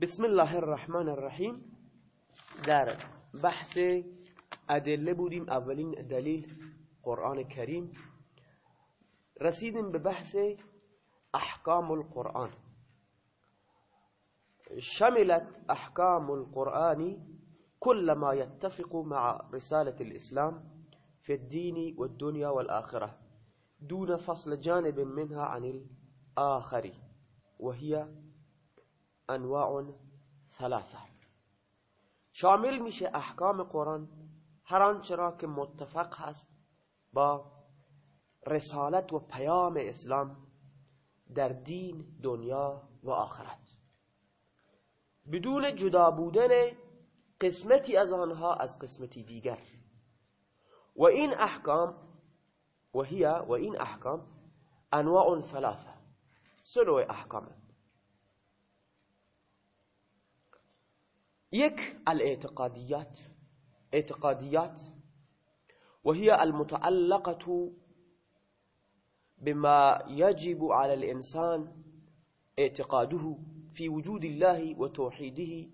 بسم الله الرحمن الرحیم در بحث ادله بودیم اولین دلیل قرآن کریم. رسیدیم به بحث احکام القرآن. شملت احکام القرآن كل ما يتفق مع رسالة الإسلام في الدين والدنيا والآخرة دون فصل جانب منها عن الآخر. وهي انواع ثلاثه. شامل میشه احکام قرآن هر آنچه را که متفق هست با رسالت و پیام اسلام در دین دنیا و آخرت. بدون جدا بودن قسمتی از آنها از قسمتی دیگر. و این احکام و هی و این احکام انواع ثلاثه. سه احکام یک الاعتقاديات. اعتقاديات. وهي المتعلقة بما يجب على الإنسان اعتقاده في وجود الله وتوحيده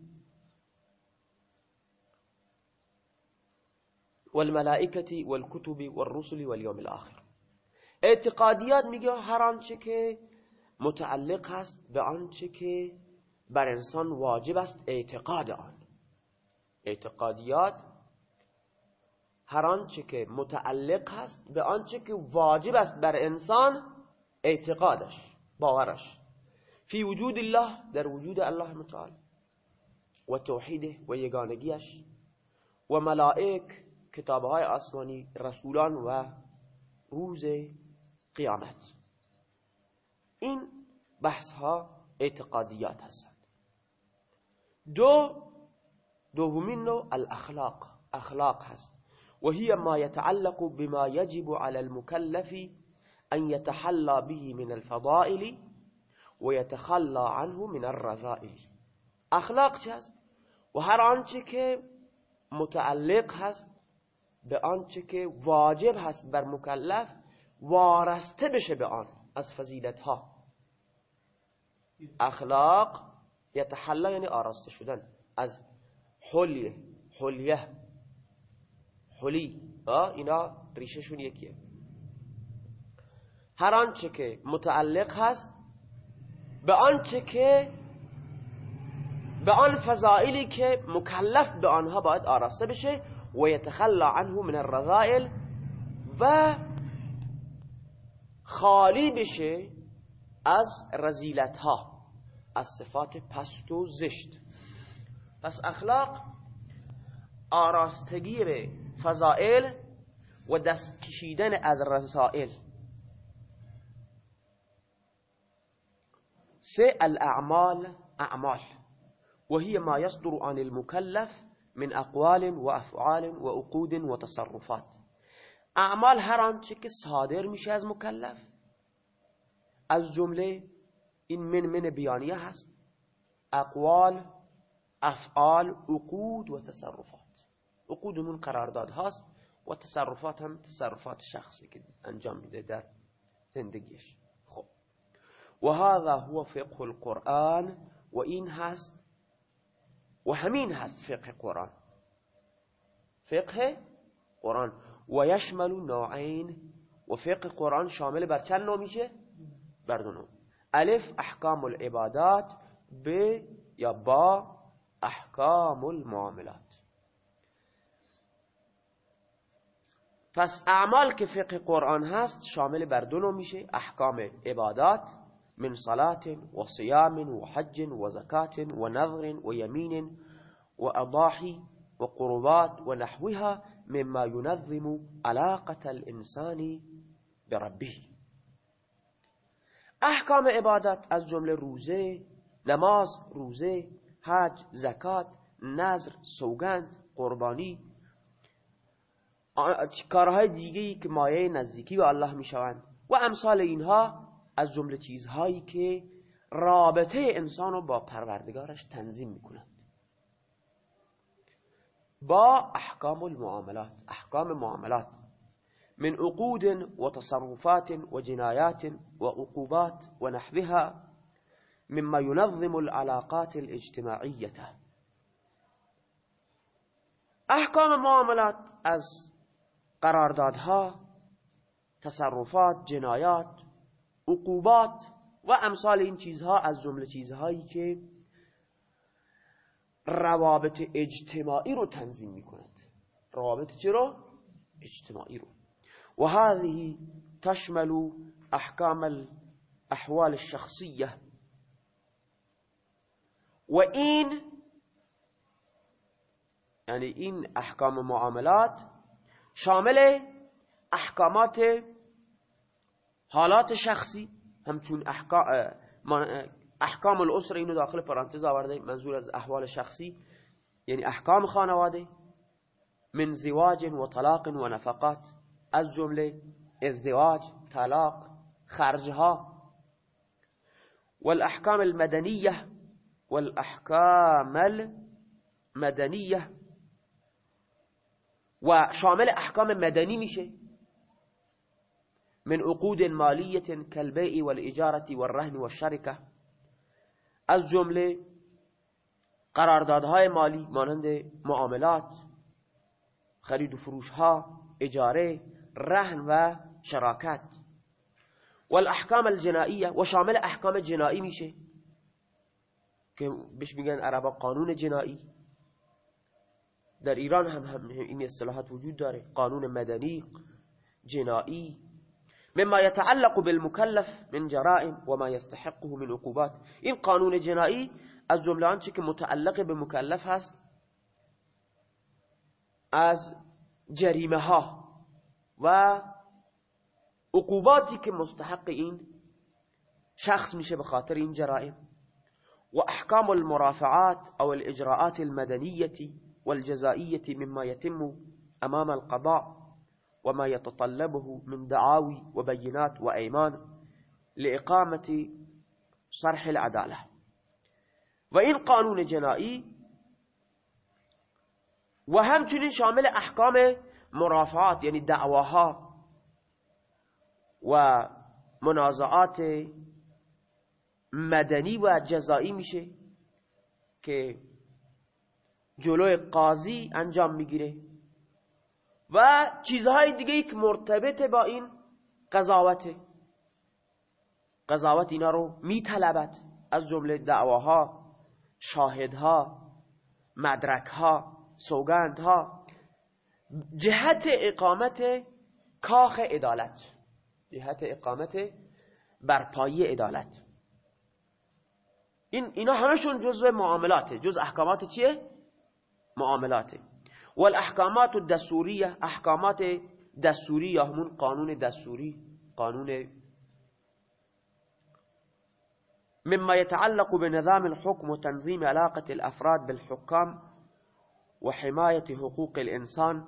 والملائكة والكتب والرسل واليوم الآخر. اعتقاديات میگه هر متعلق هست به بر انسان واجب است اعتقاد آن. اعتقادیات هر آنچه که متعلق هست به آنچه که واجب است بر انسان اعتقادش باورش. فی وجود الله در وجود الله متعال. و توحیده و یگانگیش. و ملائک کتابهای آسمانی رسولان و روز قیامت. این بحث ها اعتقادیات هستند. دو دومین نوع الاخلاق. اخلاق هست. وهي ما يتعلق بما يجب على المكلف أن يتحلى به من الفضائل ويتخلى عنه من الرذائل. اخلاق چه هست؟ و هر آنچه که متعلق هست به آنچه که واجب هست بر مکلف وارسته بشه به آن از فضیلت ها اخلاق یتحلا یعنی آراسته شدن. از حلیه حلیه حلی. اینا ریشهشون یکیه. هر آنچه که متعلق هست به آنچه که به آن فضائلی که مکلف به آنها باید آراسته بشه و یتخلا عنه من الرذائل و خالی بشه از رزیلت ها از صفات پست و زشت. پس اخلاق آراستگیر فضائل و دست کشیدن از رسائل. سه الاعمال اعمال. وهي ما يصدر عن المكلف من اقوال و افعال و عقود و تصرفات. اعمال هر آنچه که صادر میشه از مکلف از جمله این من من بیانیه هست. اقوال افعال عقود و تصرفات. عقودمون قرارداد هاست و تصرفات هم تصرفات شخصی که انجام میده در زندگیش. خب. و هذا هو فقه القرآن و این هست و همین هست فقه قرآن. فقه قرآن. و یشمل نوعین و فقه قرآن شامل بر چند نوع میشه؟ بر دو نوع. ألف احکام العبادات ب یا با احکام المعاملات. پس اعمال که فقه قرآن هست شامل بر دو میشه احکام عبادات من صلاة و صیام و حج و زکات و نظر و یمین و اضاحی و قربات و نحوها مما ينظم علاقة الإنسان بربه. احکام عبادت از جمله روزه نماز روزه حج زکات نظر سوگند قربانی کارهای دیگه که مایه نزدیکی به الله می‌شوند. و امثال اینها از جمله چیزهایی که رابطه انسان رو با پروردگارش تنظیم می‌کنند. با احکام المعاملات احکام معاملات. من عقود و تصرفات و جنایات و عقوبات و نحوها مما ينظم العلاقات الاجتماعية. احکام معاملات از قراردادها تصرفات جنایات عقوبات و امثال این چیزها از جمله چیزهایی که روابط اجتماعی رو تنظیم میکند. روابط چرا؟ اجتماعی رو. و هذه تشمل احکام الأحوال الشخصیه و این یعنی این احکام معاملات شامل احکامات حالات شخصی همچون احکام احکام الاسر اینو داخل پرانتز آورده منظور از أحوال شخصی یعنی أحکام خانواده من زواج و طلاق و نفقات. از جمله ازدواج طلاق خرجها. والأحکام المدنیه والأحکام المدنیه. و شامل احکام مدنی میشه. من عقود مالیه كالبيع والإجارة والرهن والشركة از جمله قراردادهای مالی مانند معاملات خرید و فروش ها اجاره. رهن و شراکت. والاحکام الجنائیه و شامل احکام جنایی میشه که بهش میگن عربا قانون جنایی در ایران هم, هم این اصطلاحات وجود داره قانون مدنی جنایی مما يتعلق بالمكلف من جرائم وما يستحقه من عقوبات. این قانون جنایی از جمله آنچه که متعلق به مکلف هست از جریمه ها و عقوباتی که مستحق این شخص میشه به خاطر این جرائم و احکام المرافعات أو الإجراءات المدنیه والجزائية مما يتم أمام القضاء وما يتطلبه من دعاوي وبينات وأيمان لإقامة صرح العدالة. وإن قانون جنائي وهمچنین شامل أحکام مرافعات یعنی دعواها و منازعات مدنی و جزایی میشه که جلوی قاضی انجام می‌گیره. و چیزهای دیگه که مرتبط با این قضاوت قضاوت اینا رو میطلبد از جمله دعواها شاهدها مدرکها سوگندها. جهت اقامت کاخ عدالت. جهت اقامت برپایی عدالت. این اینا همشون جزء معاملاته. جز احکامات چیه؟ معاملاته. والاحکامات الدستوریه. احکامات دستوری یا همون قانون دستوری. قانون مما يتعلق بنظام الحكم وتنظيم علاقة الأفراد بالحكام وحماية حقوق الإنسان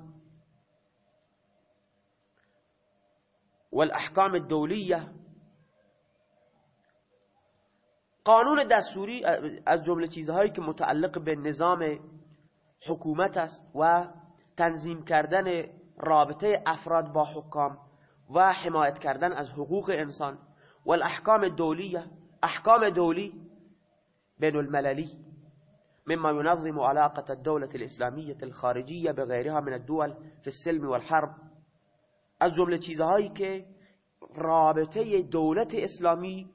والأحكام الدولية. قانون دستوری از جمله چیزهایی که متعلق به نظام حکومت است و تنظیم کردن رابطه افراد با حکام و حمایت کردن از حقوق انسان. و الاحکام دولیه احکام دولی بین المللی مما ينظم علاقة الدولة الإسلامية الخارجية بغيرها من الدول في السلم والحرب. از جمله چیزهایی که رابطه دولت اسلامی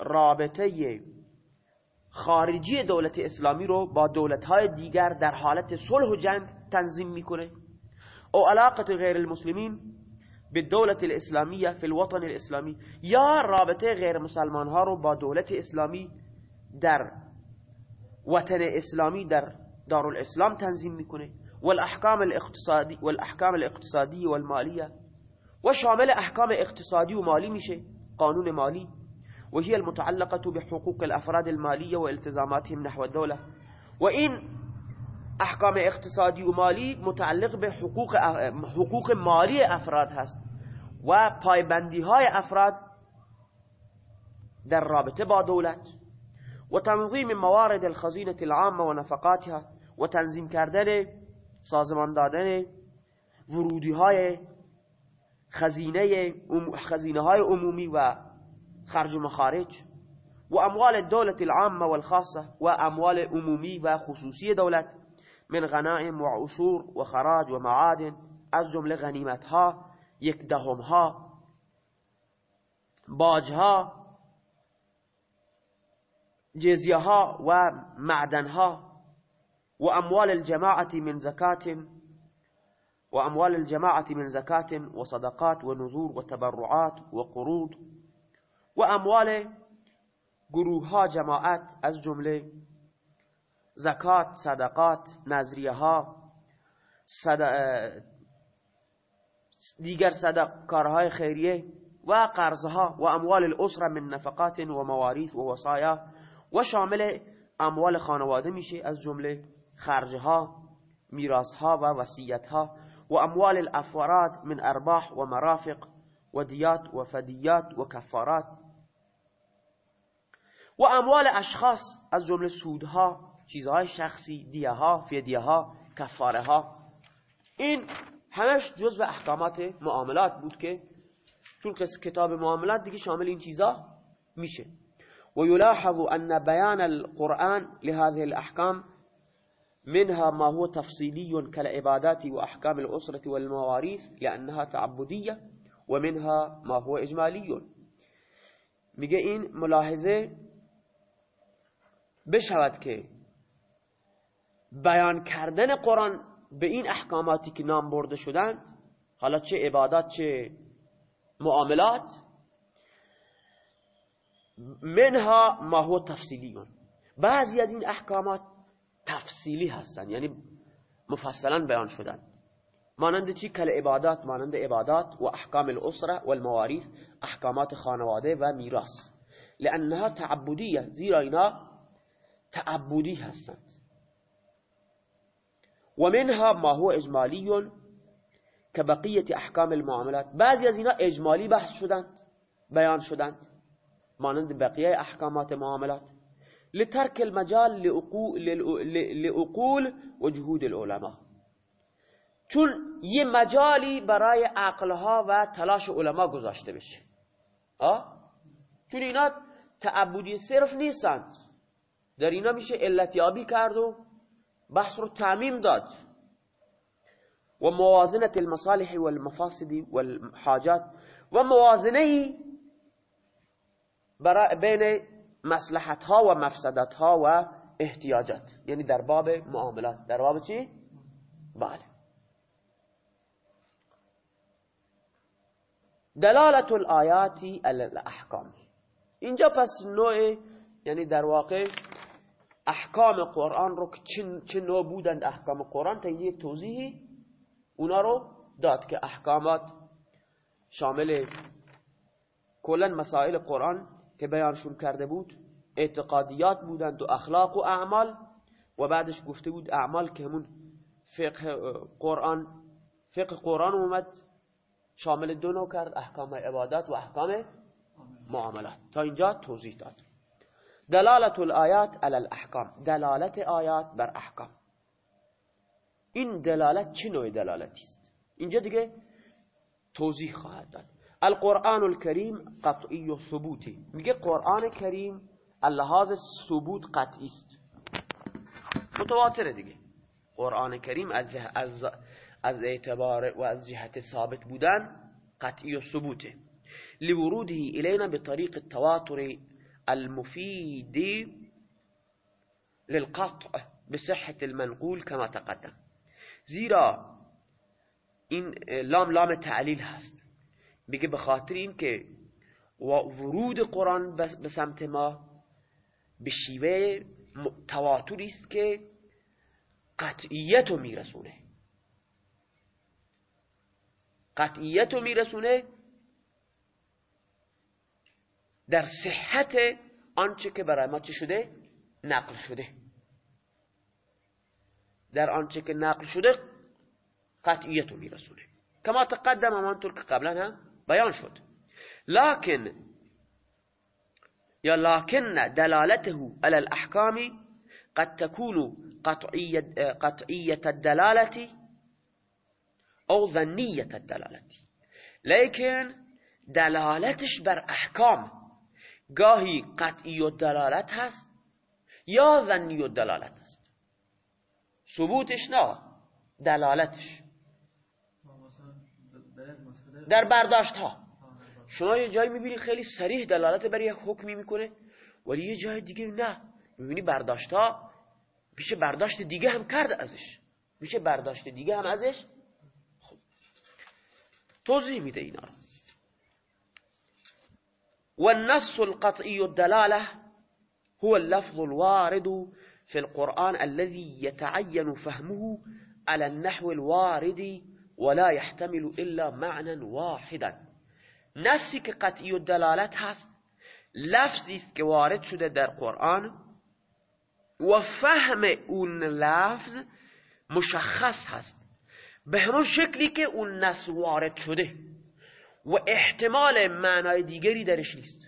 رابطه خارجی دولت اسلامی رو با دولتهای دیگر در حالت صلح و جنگ تنظیم می‌کنه. او علاقت غیر المسلمین به دولت الاسلامیه فی الوطن الاسلامی یا رابطه غیر مسلمان ها رو با دولت اسلامی در وطن اسلامی در دارالاسلام تنظیم میکنه. والأحکام الاقتصادی والأحکام الاقتصادی والمالیه. و شامل احکام اقتصادی و مالی میشه. قانون مالی. وهي المتعلقة بحقوق الأفراد المالية والتزاماتهم نحو الدولة. وإن اقتصادی و مالی متعلق به حقوق, حقوق مالی افراد هست. و پایبندی های افراد در رابطه با دولت. و تنظیم موارد الخزینة العامة و نفقاتها و تنظیم کردن سازمان دادن ورودی های خزینه خزینه های عمومی و خرج و مخارج و اموال الدولة العامة والخاصة و اموال عمومی و خصوصی دولت من غنائم و عشور و خراج و معادن از جمله غنیمت ها یک دهم ها باج ها جيزية ها ومعدن ها وأموال الجماعة من زكاة أموال الجماعة من زكاة وصدقات ونذور وتبرعات وقروض گروه ها جماعت از جمله زکات صدقات نظریه ها صد... آه، دیگر صدق کارهای خیریه و قرضها و اموال الاسره من نفقات و مواریث و وصایا و شامل اموال خانواده میشه از جمله خرجها میراثها و وصیتها و اموال الافراد من ارباح و مرافق و دیات و فدیات و کفارات. و اموال اشخاص از جمله سودها چیزهای شخصی دیه ها فدیه کفاره ها این همش جزء احکامات معاملات بود که چون کتاب معاملات دیگه شامل این چیزا میشه. ويلاحظ أن بيان القرآن لهذه الأحكام منها ما هو تفصيلي كالعبادات وأحكام الأسرة والمواريث لأنها تعبدية ومنها ما هو إجمالي. میگه این ملاحظه بشود که بیان کردن قرآن به این احکاماتی که نام برده شدند حالا چه عبادات چه معاملات منها ما هو تفصیلیون. بعضی از این احکامات تفصیلی هستند یعنی مفصلا بیان شدن. مانند چی؟ کل عبادات مانند عبادات و احکام الاسره و المواریث احکامات خانواده و میراث. لانها تعبدیه زیرا اینا تعبدی هستند. و منها ما هو اجمالی كبقية احکام المعاملات. بعضی از اینا اجمالی بحث شدند بیان شدند. مانند بقیه احکامات معاملات. لترک المجال لعقول و جهود العلماء. چون یه مجالی برای عقلها و تلاش علما گذاشته بشه. آه؟ چون اینا تعبدی صرف نیستند. در اینا میشه علتیابی کرد و بحث رو تعمیم داد. و موازنه المصالح والمفاسد والحاجات. و موازنه بین مصلحت ها و مفسدت ها و احتیاجات. یعنی در باب معاملات. در باب چی؟ بله. دلالت الآیاتی الاحکام. اینجا پس نوع یعنی در واقع احکام قرآن رو چه نوع بودند احکام قرآن تا یک توضیحی اونا رو داد که احکامات شامل کلا مسائل قرآن که بیانشون کرده بود اعتقادیات بودند و اخلاق و اعمال و بعدش گفته بود اعمال که همون فقه قرآن فقه قرآن اومد شامل دو نوع کرد احکام عبادات و احکام معاملات. تا اینجا توضیح داد. دلالت الآیات علی الاحکام. دلالت آیات بر احکام. این دلالت چه نوع دلالتی است؟ اینجا دیگه توضیح خواهد داد. القرآن الكریم قطعی و ثبوتی میگه قرآن کریم اللحاظ ثبوت قطعی است. متواتره دیگه. قرآن کریم از, از, از اعتبار و از جهت ثابت بودن قطعی و ثبوته. لوروده إلينا بطريق التواتر المفيد للقطع بصحة المنقول كما تقدم. زیرا این لام لام تعلیل هست. میگه به خاطر این که ورود قرآن به سمت ما به شیوه تواتری است که قطعیت رو میرسونه. قطعیت رو میرسونه در صحت آنچه که برای ما چه شده؟ نقل شده. در آنچه که نقل شده قطعیت رو میرسونه. کما تقدم همانطور که قبلا هم بیان شد. لكن یا لكن دلالته على الاحکام قد تكون قطعية, قطعية الدلالة أو ظنية الدلالة لیکن دلالتش بر احکام. گاهی قطعی و دلالت هست یا ظنی و دلالت هست. ثبوتش نه دلالتش. در برداشت ها شما یه جایی می‌بینی خیلی سریح دلالت برای یک حکمی می‌کنه ولی یه جای دیگه نه. می‌بینی برداشت ها میشه برداشت دیگه هم کرد ازش. میشه برداشت دیگه هم ازش خب. توضیح میده اینا والنص القطعي الدلالة هو اللفظ الوارد في القرآن الذي يتعين فهمه على النحو الوارد ولا يحتمل إلا معنى واحدا. نصی که قطعی و دلالت هست لفظی است که وارد شده در قرآن و فهم اون لفظ مشخص هست. به همون شکلی که اون نص وارد شده و احتمال معنای دیگری درش نیست.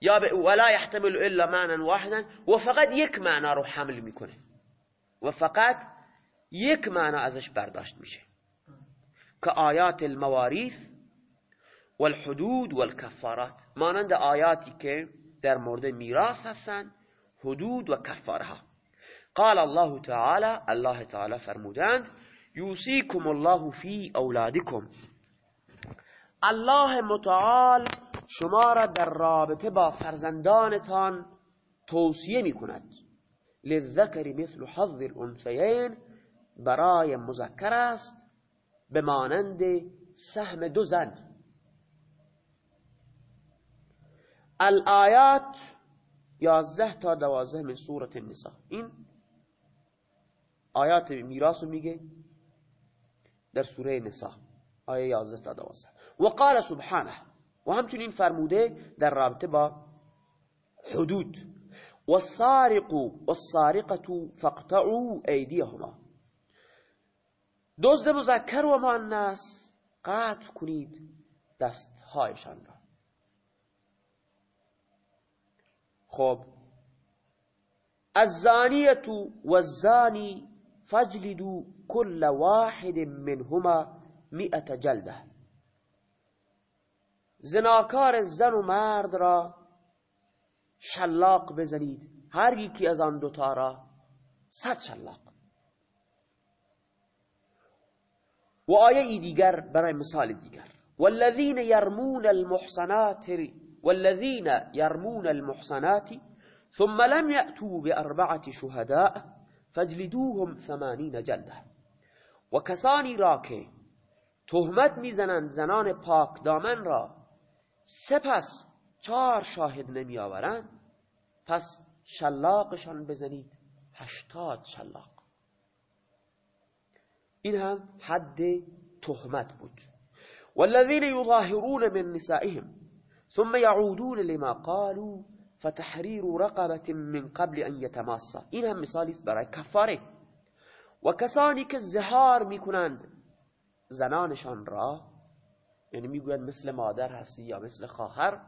یا به ولا يحتمل الا معنى واحدا و فقط یک معنا رو حمل می‌کنه. و فقط یک معنا ازش برداشت میشه. که آیات المواریث والحدود والکفارات مانند آیاتی که در مورد میراث هستند حدود و کفاره ها قال الله تعالی الله تعالی فرمودند یوسیکم الله فی اولادکم. الله متعال شما را در رابطه با فرزندانتان توصیه می کند للذکر مثل حظ الانثیین برای مذکر است. به مانند سهم دو زن. الآیات یازده تا دوازده من سورة النساء. این آیات میراث میگه در سوره نساء. آیه یازده تا دوازده. و قال سبحانه. و همچنین فرموده در رابطه با حدود. والسارق والسارقة فاقطعوا ایدیهما دزد مذکر و مؤنث قطع کنید دستهایشان را. خب الزانیت و الزانی فجلدوا كل واحد منهما مئة جلده زناکار زن و مرد را شلاق بزنید هر یکی از آن دوتا را صد شلاق. و آیه ای دیگر برای مثال دیگر. والذین یرمون المحصنات والذين يرمون المحصنات ثم لم يأتوا بأربعة شهداء فاجلدوهم ثمانين جلده و کسانی را که تهمت می‌زنند زنان پاک دامن را سپس چهار شاهد نمی آورند پس شلاقشان بزنید هشتاد شلاق. این هم حد تهمت بود. والذین یظاهرون من نسائهم ثم يعودون لما قالوا فتحرير رقبة من قبل ان يتماسا این مثالی است برای کفاره. و کسانی که زهار می‌کنند زنانشان را یعنی می‌گویند مثل مادر هستی یا مثل خواهر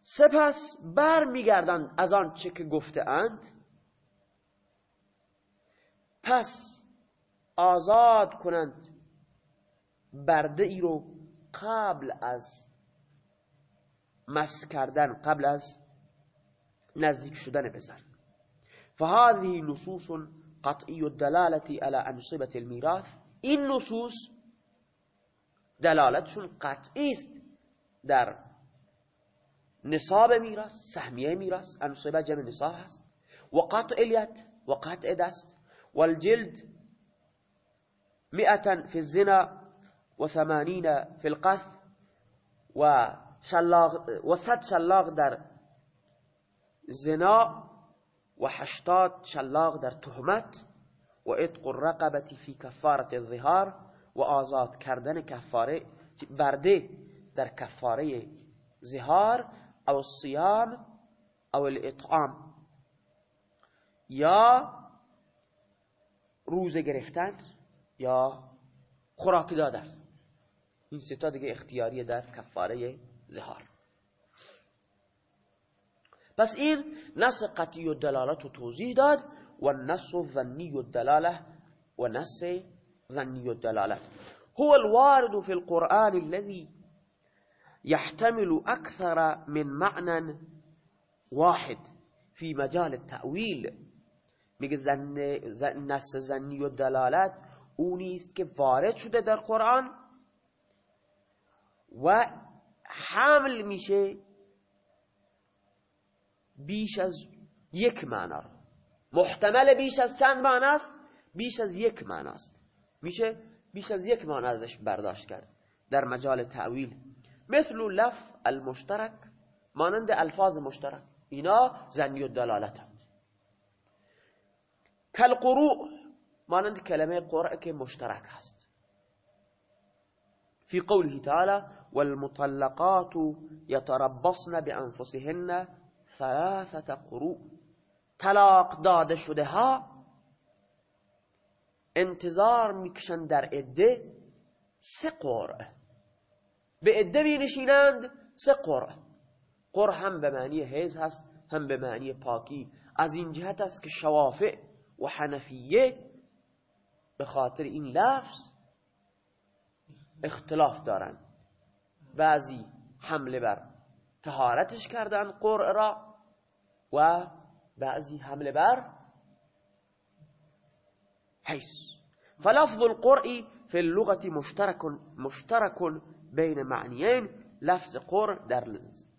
سپس بر میگردند از آن چه که گفته اند پس آزاد کنند. برده ای رو قبل از مس کردن قبل از نزدیک شدن بزن فهذه نصوص قطعی الدلالة على انصبة الميراث. این نصوص دلالتشون قطعی است در نصاب میراث سهمیه میراث انصبه جمع نصاب هست. و قطع الید و قطع دست. والجلد مئة في الزنا وثمانين في القذف و شلاق و صد شلاق در زنا و هشتاد شلاق در تهمت و اتق الرقبة فی کفارت الظهار و آزاد کردن کفاره برده در کفاره زهار أو الصیام أو الاطعام. یا روزه گرفتن. یا خوراک دادن این ستا دیگه اختیاریه در کفاره زهار. پس این نص قطعی و دلالت و توضیح داد و نص ظنی و دلاله و نص ظنی و دلاله. هو الوارد في القرآن الذي يحتمل أكثر من معنى واحد في مجال التأويل میگه زن نص زنی و دلالت اونی است که وارد شده در قرآن و حمل میشه بیش از یک معنا محتمل بیش از چند معنا است؟ بیش از یک معنا است. میشه بیش از یک معنا ازش برداشت کرد در مجال تعویل. مثل لف المشترک مانند الفاظ مشترک. اینا زنی و دلالت هم. کل قروع مانند کلمه قرع که مشترک هست. في قوله تعالى والمطلقات يتربصن بأنفسهن ثلاثة قروء. طلاق داده شده ها انتظار می‌کشن در عده سه قرع به عده بینشینند سه قرع قرع هم به معنی حیز هست هم به معنی پاکی. از این جهت است که شوافع و حنفیه به خاطر این لفظ اختلاف دارند بعضی حمله بر تهارتش کردن قرع را و بعضی حمله بر حیث فلفظ القرع في اللغة مشترك مشترك بين معنيين لفظ قرع در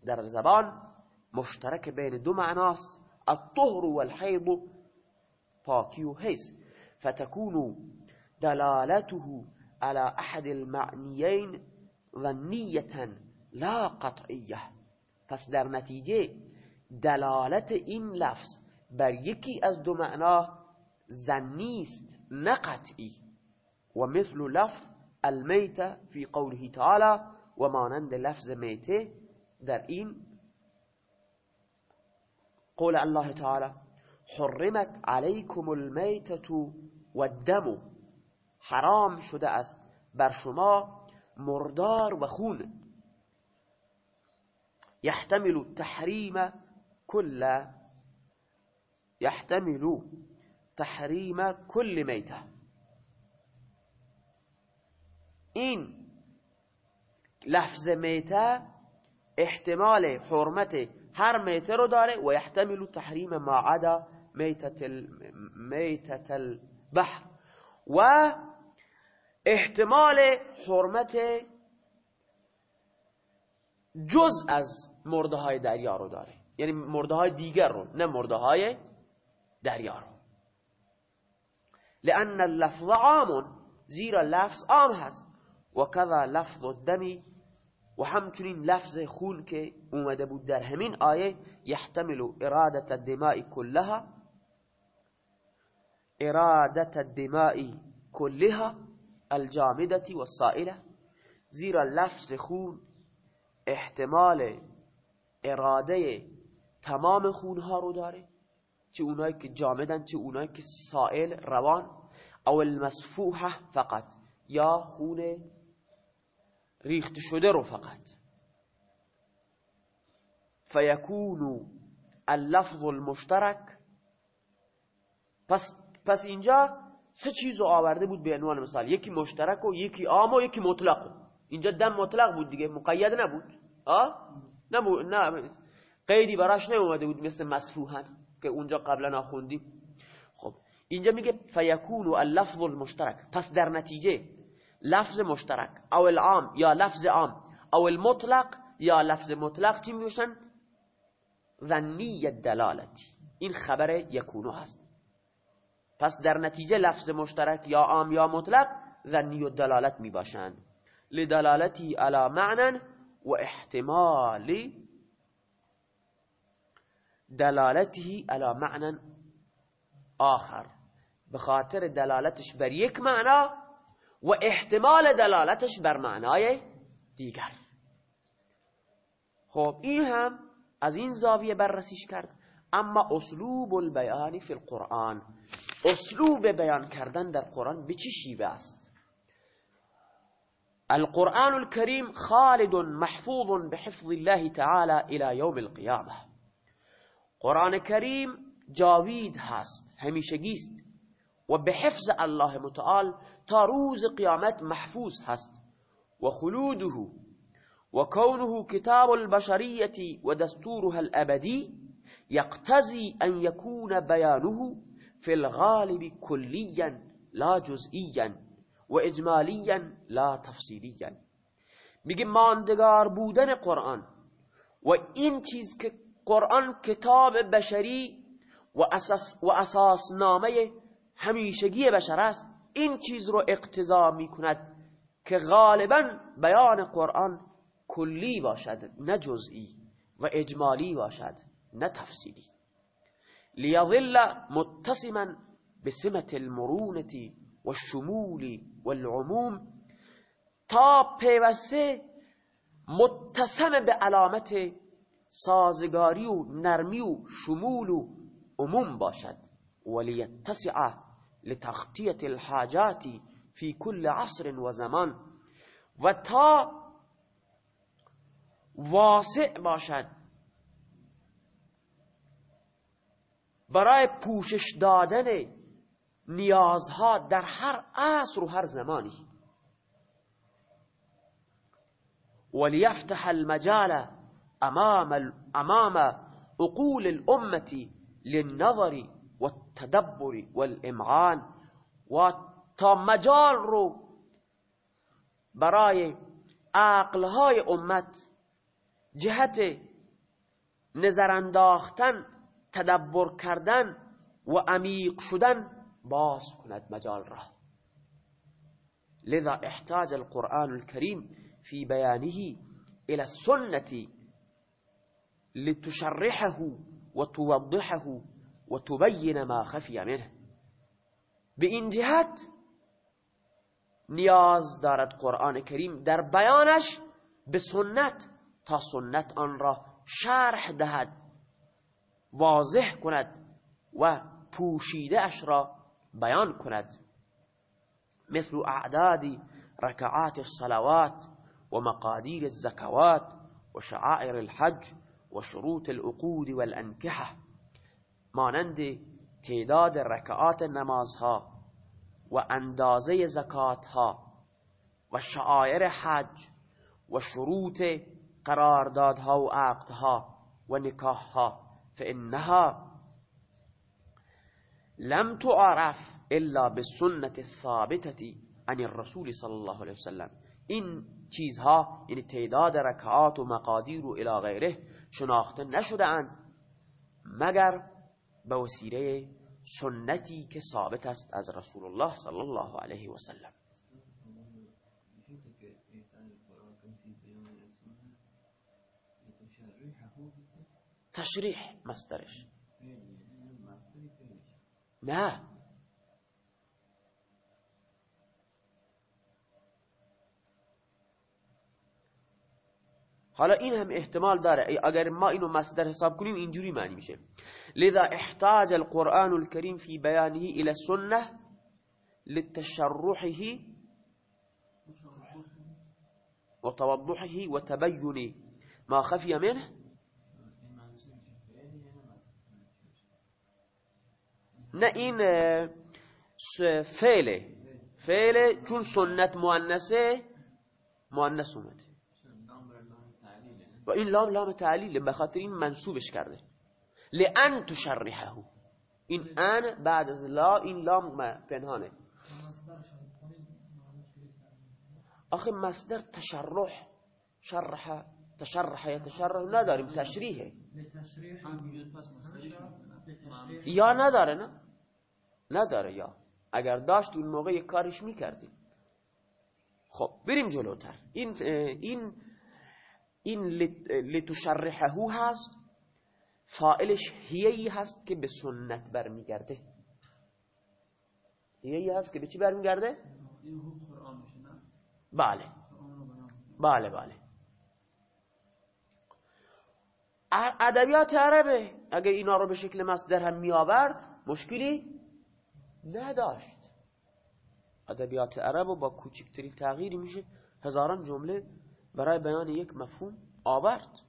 در زبان مشترک بین دو معناست الطهر والحيض پاکی و حیث فتكون دلالته على أحد المعنيين ظنية لا قطعية. پس در نتیجه دلالت این لفظ بر یکی از دو معنا زنیست نقطعی و مثل لفظ المیت فی قوله تعالی و مانند لفظ میته در این قول الله تعالی حرمت علیکم المیتة و الدم حرام شده است. بر شما مردار و خون. يحتمل تحريم كل يحتمل تحريم كل ميتة. این لفظ میته احتمال حرمت هر میته رو داره و يحتمل تحریم ما عدا میتة البحر و احتمال حرمت جز از مرده های دریا رو داره. یعنی مرده های دیگر رو نه مرده های دریا رو. لأن اللفظ عام زیرا لفظ عام هست. و کذا لفظ الدمی و همچنین لفظ خون که اومده بود در همین آیه يحتمل ارادت الدماء كلها ارادت الدماء كلها الجامدة والسائلة زیرا لفظ خون احتمال اراده تمام خونها رو داره چه اونایی که جامدن چه اونایی که سائل روان او المسفوحه فقط یا خون ریخت شده رو فقط. فیکون اللفظ المشترک پس, پس اینجا سه چیز رو آورده بود به عنوان مثال. یکی مشترک و یکی عام و یکی مطلق. اینجا دم مطلق بود دیگه مقید نبود. آه؟ نبود نه. قیدی براش نیومده بود مثل مسفوحن که اونجا قبلا خوندیم خب اینجا میگه فیکون اللفظ المشترک. پس در نتیجه لفظ مشترک او العام یا لفظ عام او المطلق یا لفظ مطلق چی میشن ظنی دلالتی این خبر یکونو هست. پس در نتیجه لفظ مشترک یا عام یا مطلق ظنی و دلالت می باشند لدلالتی على معنى و احتمال دلالته على معنى آخر. به خاطر دلالتش بر یک معنا و احتمال دلالتش بر معنای دیگر. خب این هم از این زاویه بررسیش کرد. اما اسلوب البیان فی القرآن. اسلوب بیان کردن در قرآن به چی شیوه است؟ القرآن الكريم خالد محفوظ بحفظ الله تعالى إلى يوم القيامة قرآن کریم جاوید هست همیشگیست و به حفظ الله متعال تا روز قیامت محفوظ هست و خلوده وكونه كتاب البشرية ودستورها الأبدي يقتزي أن يكون بيانه في الغالب كليا لا جزئيا وإجماليا لا تفصيليا میگه ماندگار بودن قرآن و این چیز که قرآن کتاب بشری و اساس, و اساسنامه همیشگی بشر است این چیز رو اقتضا می کند که غالبا بیان قرآن کلی باشد نه جزئی و اجمالی باشد نه تفصیلی. لیظل متصما بسمت المرونة والشمول والعموم. تا پیوسته متسم به علامت سازگاری و نرمی و شمول و عموم باشد. ولیتسع لتغطیت الحاجات فی کل عصر و زمان. و تا واسع باشد برای پوشش دادن نیازها در هر عصر و هر زمانی. وليفتح المجال أمام, أمام عقول الأمة للنظر والتدبر والإمعان. وتا مجال رو برای عقلهای امت جهت نظر انداختن تدبر کردن و عمیق شدن باز کند مجال را. لذا احتاج القرآن الكريم في بيانه إلى السنة لتشرحه وتوضحه وتبين ما خفي منه. به این جهت نیاز دارد قرآن کریم در بیانش به سنت تا سنت آن را شرح دهد. واضح کند و پوشیده اش را بیان کند. مثل اعداد رکعات الصلوات ومقادير الزكوات وشعائر الحج وشروط العقود والانكحة مانند تعداد رکعات نمازها و اندازه زکاتها و شعائر حج و شروط قراردادها و عقدها و نکاحها. فإنها لم تعرف إلا بالسنة الثابتة عن الرسول صلى الله عليه وسلم. این چیزها یعنی تعداد رکعات و مقادیر و الی غیره شناخته نشده اند مگر به وسیله سنتی که ثابت است از رسول الله صلی الله علیه و سلم تشریح مسترش نه حالا این هم احتمال داره. اگر ما اینو مصدر حساب کنیم اینجوری معنی میشه. لذا احتاج القرآن الكريم في بيانه إلى السنة لتشرحه وتوضحه وتبين ما خفي منه نه این فعله. فعله چون سنت مؤنثه مؤنث اومده. و این لام لام تعلیل به خاطر این منصوبش کرده. لان تشرحه. این ان بعد از لا این لام پنهانه. آخه مصدر تشرح شرح تشرح یا تشرح نداریم تشریحه. یا نداره نه؟ نداره یا؟ اگر داشت اون موقع یک کارش می‌کردیم. خب بریم جلوتر. این این این لتشرحه هست فائلش هیهی هست که به سنت برمیگرده. هیهی هست که به چی برمیگرده؟ بله. بله بله. ادبیات عربه. اگه اینا رو به شکل مصدر هم می آورد مشکلی نداشت. ادبیات عرب با کوچکترین تغییری میشه هزاران جمله برای بیان یک مفهوم آورد.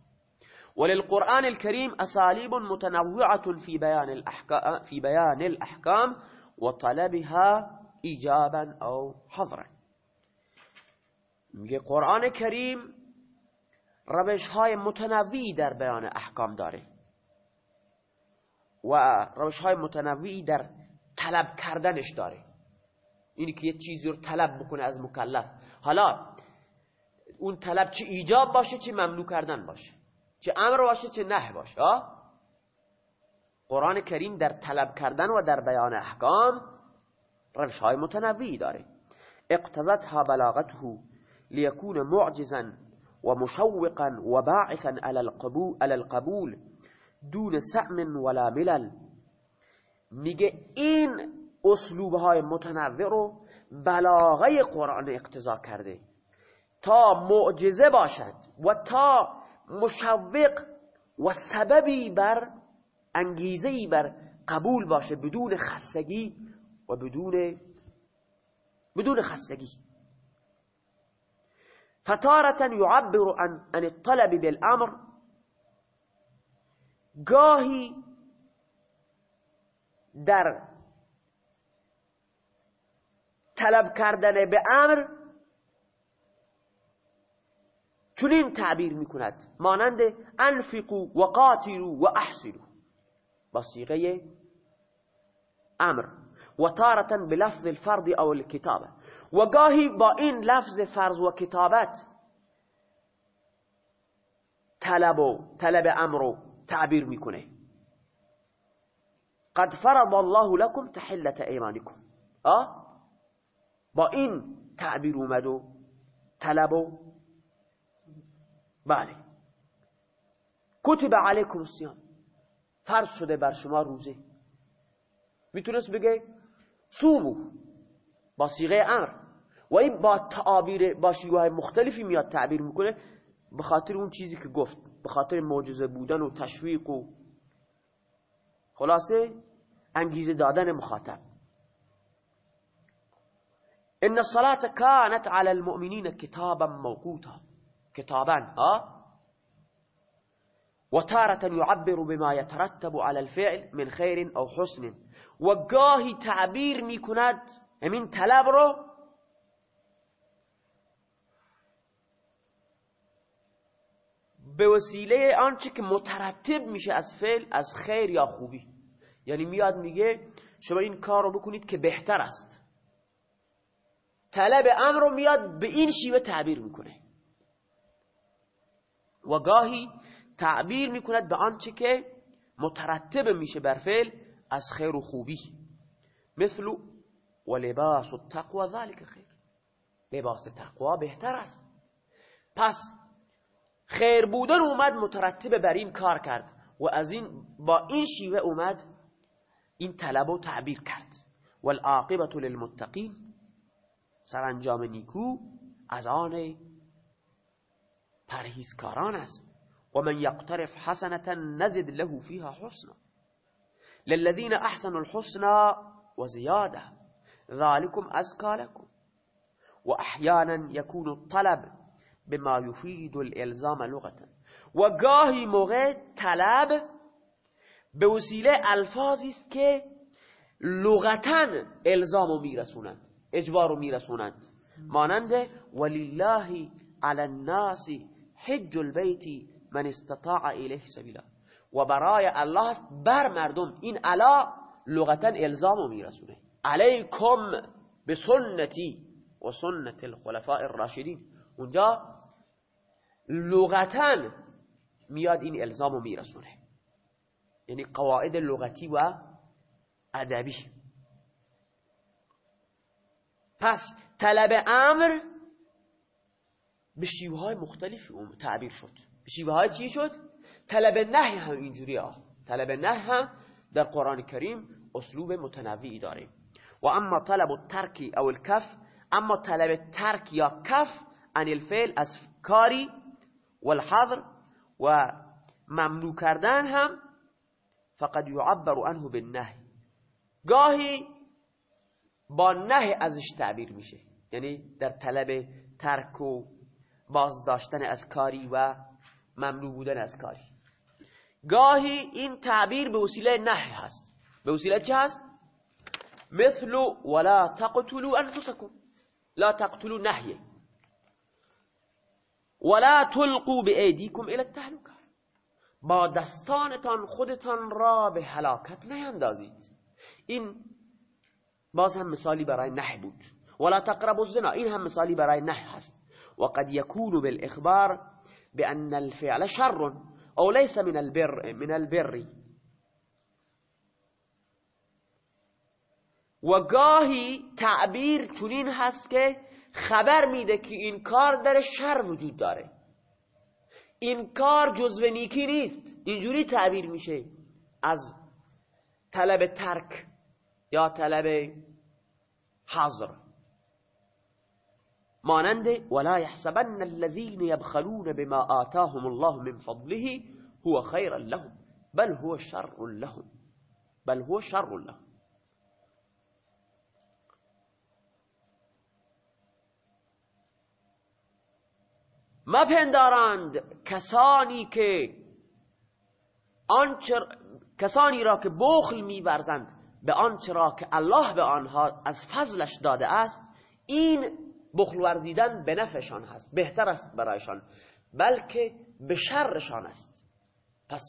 وللقرآن الكريم أساليب متنوعة في بيان الأحكام, في بيان الأحكام وطلبها إيجابا أو حضرا میگه قرآن کریم روش های متنوعی در بیان احکام داره. و روش های متنوعی در طلب کردنش داره. اینی که یه چیزی رو طلب بکنه از مکلف. حالا اون طلب چه ایجاب باشه چه ممنوع کردن باشه. چه امر باشه چه نه باشه. آه؟ قرآن کریم در طلب کردن و در بیان احکام روش های متنوعی داره. اقتضتها بلاغته لیکون معجزا و مشوقا و باعثا على القبول دون سعم ولا ملل. میگه این اسلوب های متنوع رو بلاغه قرآن اقتضا کرده تا معجزه باشد و تا مشوق و سببی بر انگیزه بر قبول باشه بدون خستگی و بدون بدون خستگی. فتارة يعبر عن, عن الطلب بالامر گاهی در طلب کردن به امر چنین تعبیر می‌کند مانند انفقوا و قاتلوا و احسنوا با امر. و تارتا بلفظ الفرض او الكتابه و گاهی با این لفظ فرض و کتابت طلب و طلب امر تعبیر می‌کنه. قد فرض الله لكم تحلت ایمانکم آه؟ با این تعبیر اومد و طلب و بله. کتب علیکم الصیام. فرض شده بر شما روزه. می‌تونست بگه صومو با صیغه امر و این با تعابیر با شیوه مختلفی میاد تعبیر می‌کنه به خاطر اون چیزی که گفت به خاطر معجزه بودن و تشویق و خلاصه انگیزه دادن مخاطب. ان الصلاة كانت على المؤمنين كتابا موقوتا كتابا ها؟ وتارة يعبر بما يترتب على الفعل من خير أو حسن. وقاهي تعبير ميكوناد همین طلب رو به وسیله آنچه که مترتب میشه از فعل از خیر یا خوبی. یعنی میاد میگه شما این کار رو بکنید که بهتر است. طلب امر رو میاد به این شیوه تعبیر می‌کنه. و گاهی تعبیر می‌کند به آنچه که مترتب میشه بر فعل از خیر و خوبی. مثل و لباس التقوى ذلك خیر. لباس تقوا بهتر است. پس خیر بودن اومد مترتب بر این کار کرد. و از این با این شیوه اومد این طلب و تعبیر کرد. والعاقبت للمتقین سرانجام نیکو از آن پرهیزکاران است. و من یقترف حسنة نزد له فيها حسنا. للذين احسنوا الحسنى وزياده ذلكم ازكى لكم واحيانا يكون الطلب. بما يفيد الالزام لغة و گاهی موقع طلب به وسیله الفاظی است که لغتا الزامو میرسونند اجبارو میرسونند. مانند ولله على الناس حج البيت من استطاع الیه سبیلا. و برای الله بر مردم این علا لغتا الزامو میرسونه. علیکم به سنتی و سنت الخلفاء الراشدین. اونجا لغتا میاد این الزامو میرسونه. یعنی قواعد لغتی و ادبی. پس طلب امر به شیوه های مختلفی تعبیر شد. به شیوه های چی شد؟ طلب نهی هم اینجوری ها. طلب نهی هم در قرآن کریم اسلوب متنوعی داره. و اما طلب الترکی او الکف اما طلب ترک یا کف عن الفعل از کاری والحظر و ممنوع کردن هم فقد يعبر عنه بالنهی. گاهی با نهی ازش تعبیر میشه. یعنی در طلب ترک و بازداشتن از کاری و ممنوع بودن از کاری. گاهی این تعبیر به وسیله نهی هست. به وسیله چه هست؟ مثل ولا تقتلوا انفسكم لا تقتلوا نهیه ولا تلقوا بأيديكم إلى التهلكة. با دستانتان خودتان را به هلاکت نیندازید. این باز هم مثالی برای نه بود. ولا تقربوا الزنا این هم مثالی برای نه هست. وقد يكون بالإخبار بأن الفعل شر أو ليس من البر من البر. و گاهی تعبیر چنین هست که خبر میده که این کار در شر وجود داره. این کار جزو نیکی نیست. اینجوری تعبیر میشه. از طلب ترک یا طلب حظر. مانند ولا يحسبن الذين يبخلون بما آتاهم الله من فضله هو خيرا لهم بل هو شر لهم بل هو شر لهم. مپندارند کسانی که آنچه کسانی را که بخل میورزند به آنچه را که الله به آنها از فضلش داده است این بخل ورزیدن به نفعشان هست بهتر است برایشان بلکه به شرشان است. پس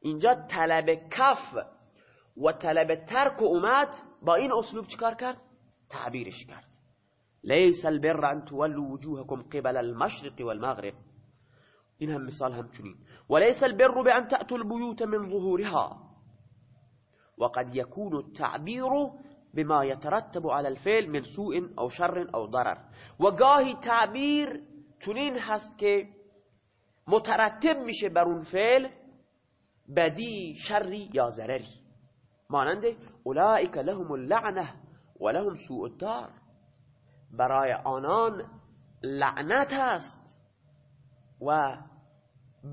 اینجا طلب کف و طلب ترک و اومد با این اسلوب چیکار کرد؟ تعبیرش کرد. ليس البر أن تولوا وجوهكم قبل المشرق والمغرب. إنها مثال همچنين وليس البر بأن تأتوا البيوت من ظهورها. وقد يكون التعبير بما يترتب على الفعل من سوء أو شر أو ضرر. وقاهي تعبير چنین هست مترتب میشه بر اون فعل بدی شری یا ضرری مانند اولئک لهم اللعنة ولهم سوء الدار. برای آنان لعنت است و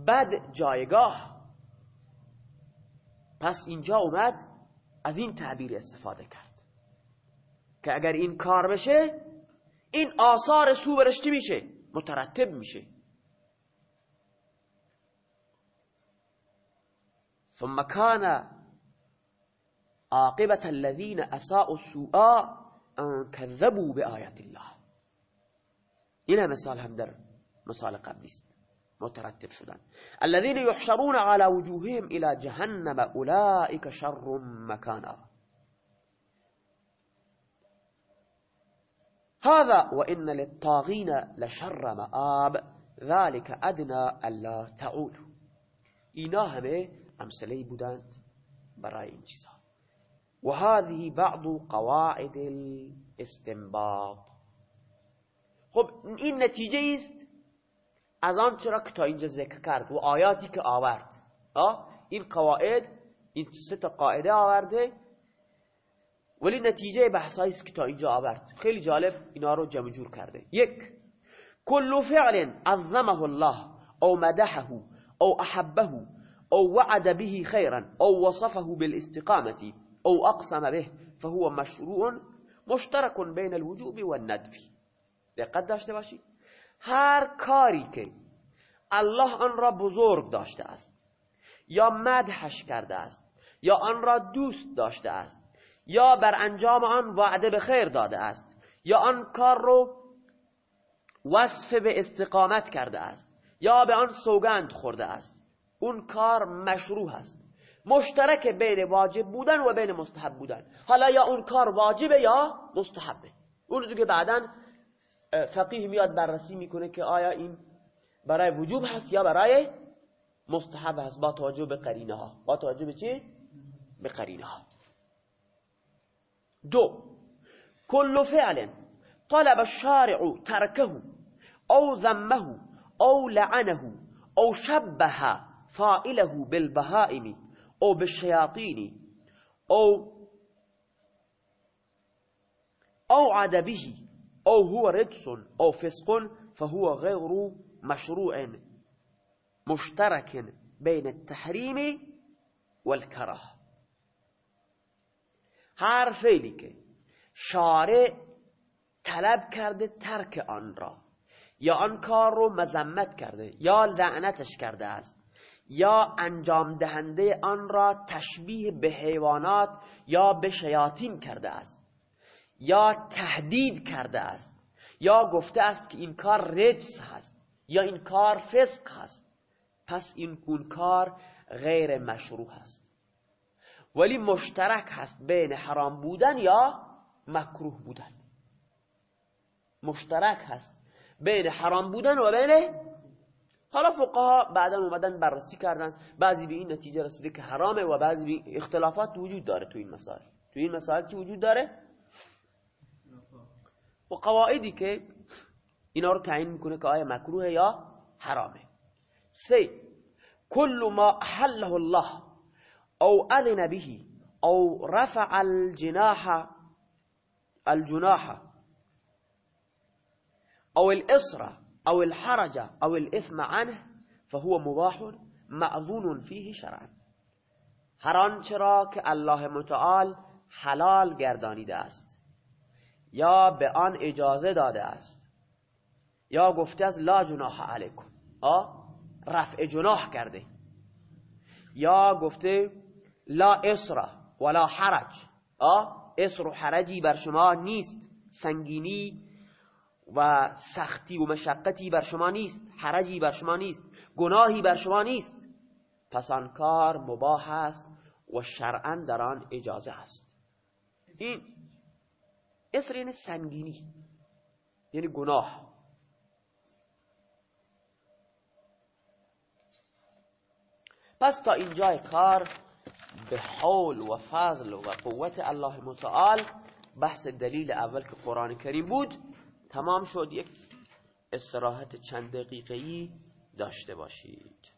بد جایگاه. پس اینجا اومد از این تعبیر استفاده کرد که اگر این کار بشه این آثار سو برشتی میشه مترتب میشه. ثم كان عاقبة الذين أساءوا السوء أن آیت الله. این مثال هم در مثال قبلی مترتب شدن الذين يحشرون على وجوههم إلى جهنم أولئك شر مكانا. هذا وإن للطاغين لشر مآب ذلك أدنى ألا تعود اینا همه امثله بودند برای این وهذه بعض قواعد الاستنباط. خب این نتیجه است از آن چرا که تا اینجا ذکر کرد و آیاتی که آورد. این قواعد این سه تا قاعدة آورده. ولی نتیجه بحثایی است که تا اینجا آورد. خیلی جالب اینا رو جمع جور کرده. یک كل فعل عظمه الله أو مدحه أو احبه أو وعد به خيرا أو وصفه بالاستقامة. او اقسم به فهو مشروع مشترک بین الوجوب و الندب دقت داشته باشید هر کاری که الله آن را بزرگ داشته است یا مدحش کرده است یا آن را دوست داشته است یا بر انجام آن وعده به خیر داده است یا آن کار رو وصف به استقامت کرده است یا به آن سوگند خورده است اون کار مشروع است. مشترک بین واجب بودن و بین مستحب بودن. حالا یا اون کار واجبه یا مستحبه. اون دیگه بعدا فقیه میاد بررسی می‌کنه که آیا این برای وجوب هست یا برای مستحب هست. با توجه به قرینه ها با توجه به چی؟ به قرینه ها دو كل فعل طلب الشارع تركه او ذمه او لعنه او شبه فائله بالبهائم. أو بالشياطين أو أو عد أو هو رجس أو فسق فهو غير مشروع مشترك بين التحريم والكره. هر فعلی که شارع طلب کرده ترک آن را یا آن کار رو مذمت کرده یا لعنتش کرده است. یا انجام دهنده آن را تشبیه به حیوانات یا به شیاطین کرده است یا تهدید کرده است یا گفته است که این کار رجس هست یا این کار فسق هست پس این اون کار غیر مشروع هست. ولی مشترک هست بین حرام بودن یا مکروه بودن. مشترک هست بین حرام بودن و بین حالا فقها بعدا اومدن بررسی کردن بعضی به این نتیجه رسیده که حرامه و بعضی به اختلافات وجود داره تو این مسائل. تو این مسائل چی وجود داره؟ و قواعدی که اینا رو تعیین میکنه که آیا مکروه یا حرامه. سه كل ما احله الله أو اذن به أو رفع الجناح الجناح أو الاسره او الحرج او الاثم عنه فهو مباح معظون فيه شرعا. هر آنچه را که الله متعال حلال گردانیده است یا به آن اجازه داده است یا گفته از لا جناح علیکم آ رفع جناح کرده. یا گفته لا اسر ولا حرج آ اسر و حرجی بر شما نیست سنگینی و سختی و مشقتی بر شما نیست حرجی بر شما نیست گناهی بر شما نیست. پس آن کار مباح است و شرعا در آن اجازه است. این اسر یعنی سنگینی یعنی گناه. پس تا اینجای کار به حول و فضل و قوت الله متعال بحث دلیل اول که قرآن کریم بود تمام شد. یک استراحت چند دقیقه‌ای داشته باشید.